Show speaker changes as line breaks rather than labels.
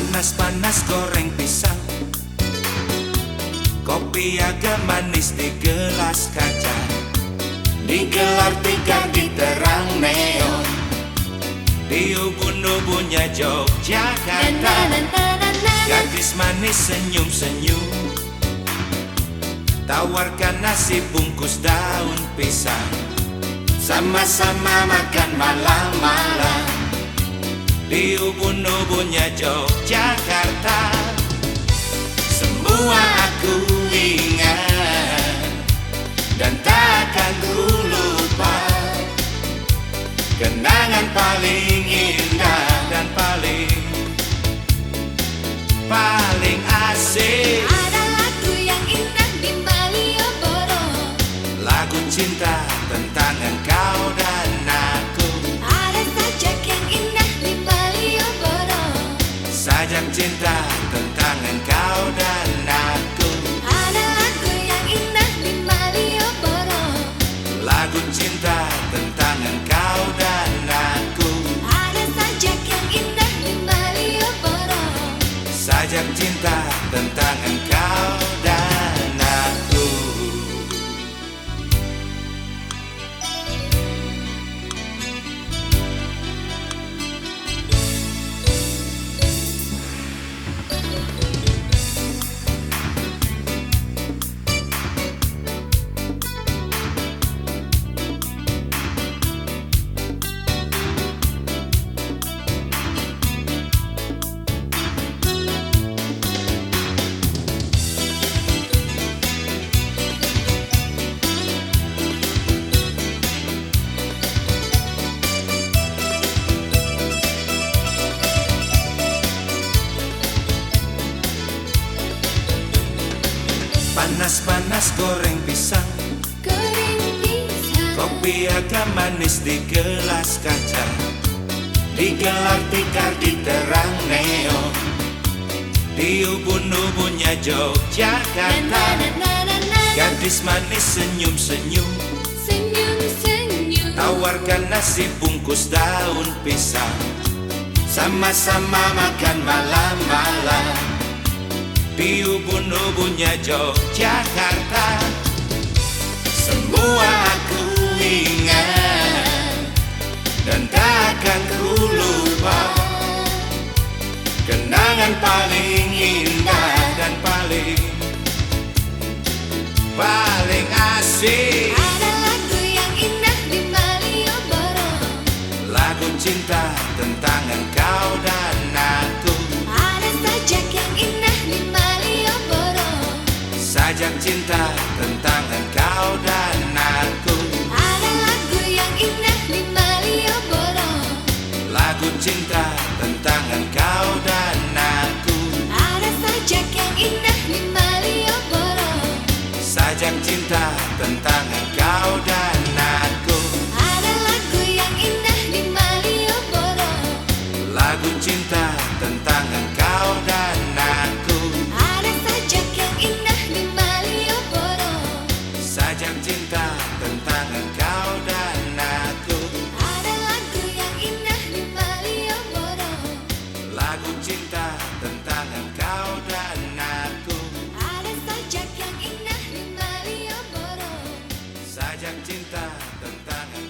Panas-panas goreng pisang. Kopi agak manis di gelas kaca. Digelar tiga di terang neon. Di ubun-ubunnya Yogyakarta. Gadis manis senyum-senyum. Tawarkan nasi bungkus daun pisang. Sama-sama makan malam-malam Di ubun-ubunnya Yogyakarta. Semua aku ingat Dan takkan ku lupa. Kenangan paling indah dan paling Paling asik
Sajak
cinta tentang engkau Panas-panas goreng pisang.
Kering pisang.
Kopi agak manis di gelas kaca. Digelar tikar di terang neon Di ubun-ubunnya Yogyakarta. Gadis manis senyum-senyum
Senyum-senyum
Tawarkan nasi bungkus daun pisang. Sama-sama makan malam-malam. Di ubun-ubunnya Yogyakarta Semua aku ingat Dan takkan ku lupa. Kenangan paling indah dan paling Paling asik.
Ada lagu yang indah di Malioboro.
Lagu cinta tentang engkau dan cinta tentang engkau dan aku
Ada lagu yang indah di Malioboro.
Lagu cinta tentang engkau dan aku
Ada sajak yang indah di Malioboro.
Sajak cinta tentang engkau Yang cinta tentang